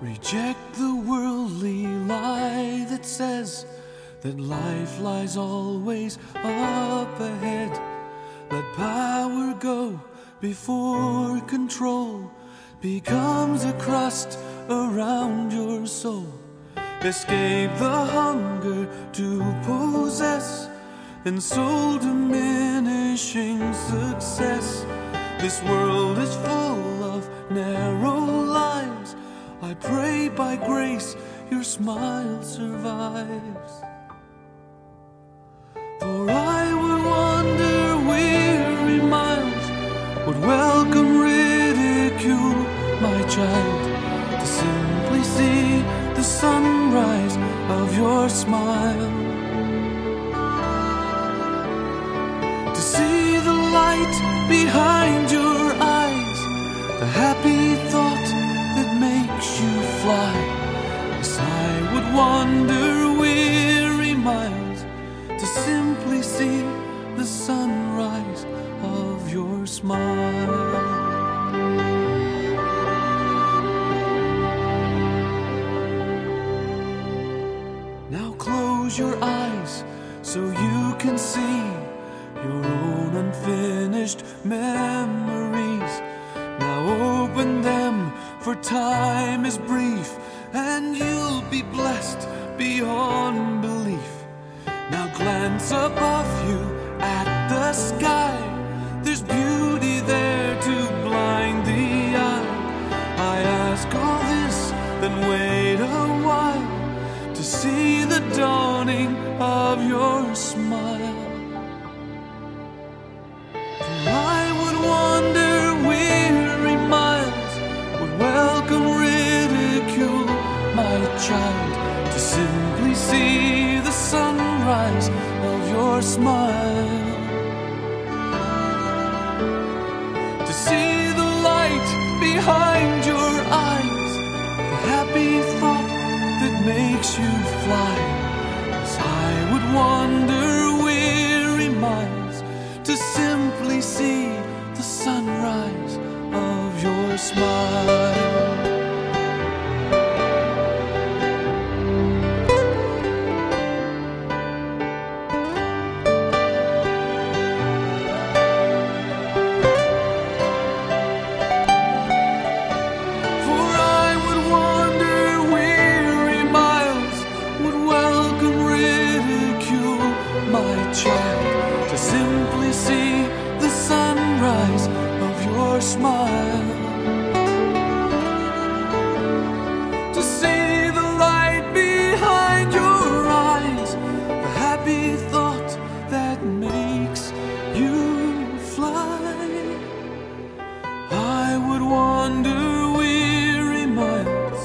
Reject the worldly lie that says that life lies always up ahead. Let power go before control becomes a crust around your soul. Escape the hunger to possess and soul diminishing success. This world is full of narrow. I pray by grace your smile survives. For I would wander weary miles, would welcome ridicule, my child, to simply see the sunrise of your smile. To see the light behind your I would wander weary miles to simply see the sunrise of your smile. Now close your eyes so you can see your own unfinished memories. Now open them, for time is brief, and you'll be blessed beyond belief. Now glance above you at the sky. There's beauty there to blind the eye. I ask all this, then wait a while to see the dawning of your smile. Sunrise of your smile. To see the light behind your eyes, the happy thought that makes you fly. As I would wander smile. To see the light behind your eyes, the happy thought that makes you fly. I would wander weary miles.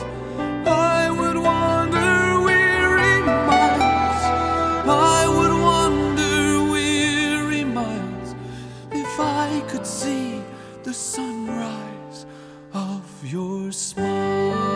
I would wander weary miles. I would wander weary miles if I could see the sunrise of your smile.